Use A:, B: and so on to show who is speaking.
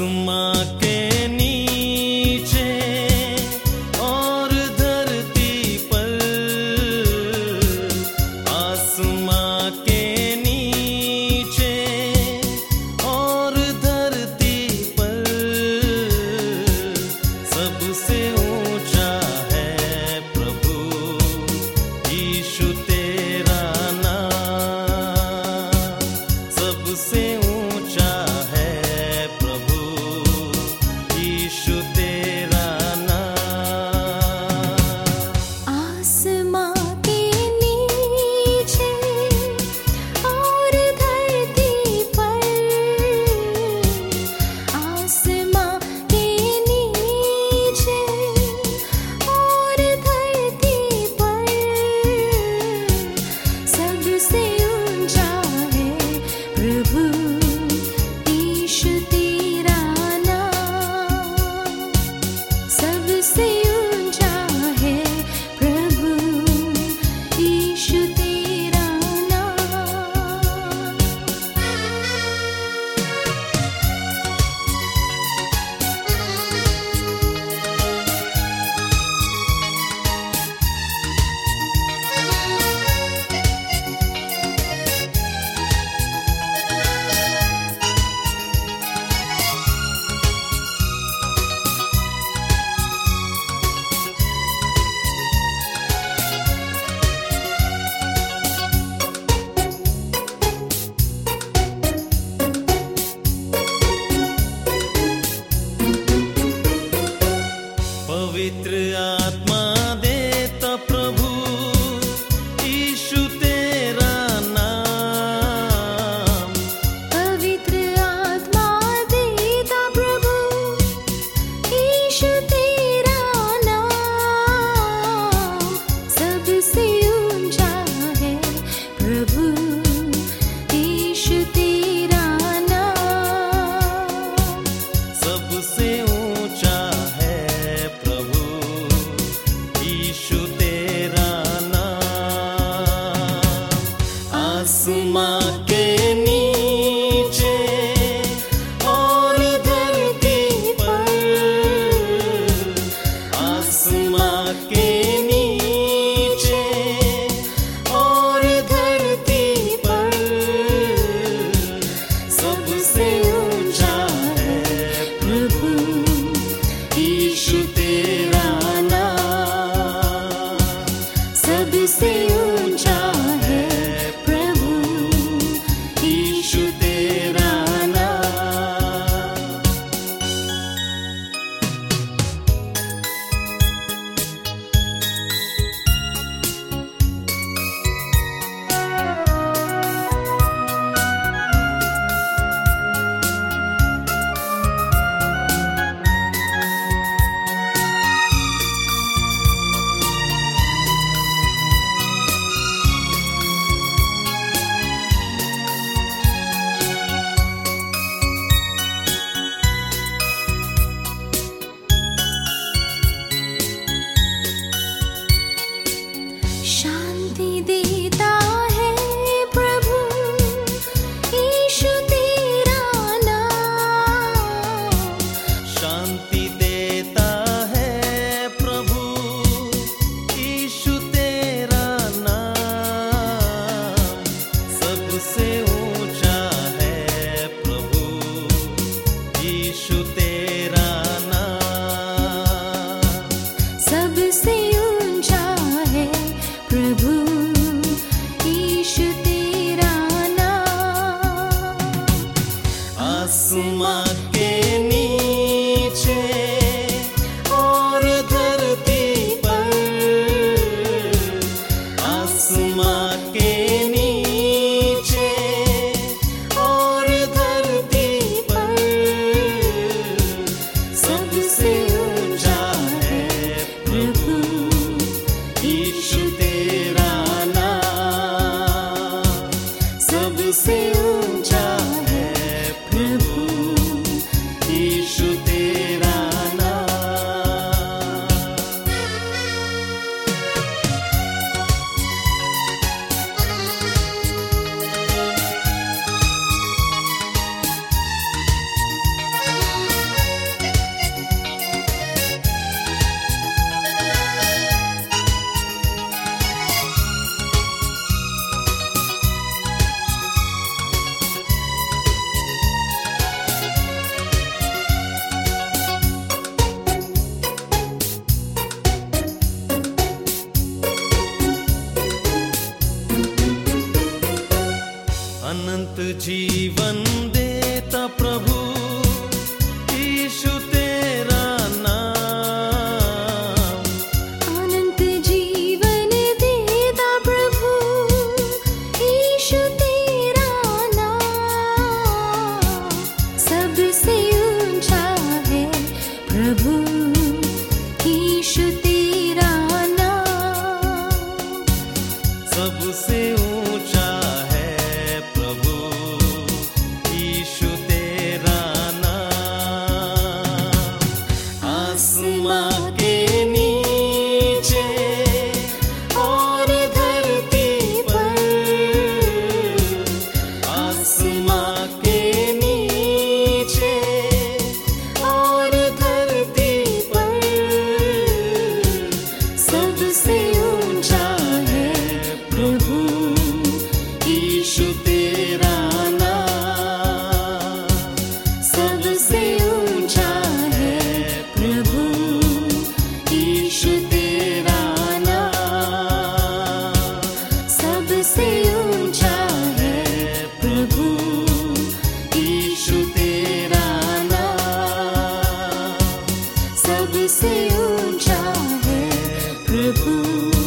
A: uma entre Senhor. सबसे ऊँचा है प्रभु। यीशु तेरा नाम। सबसे ऊँचा है प्रभु। यीशु तेरा नाम।
B: आसमां के नीचे और धरती पर आसमां के
A: जीवन् सबसे ऊँचा है प्रभु?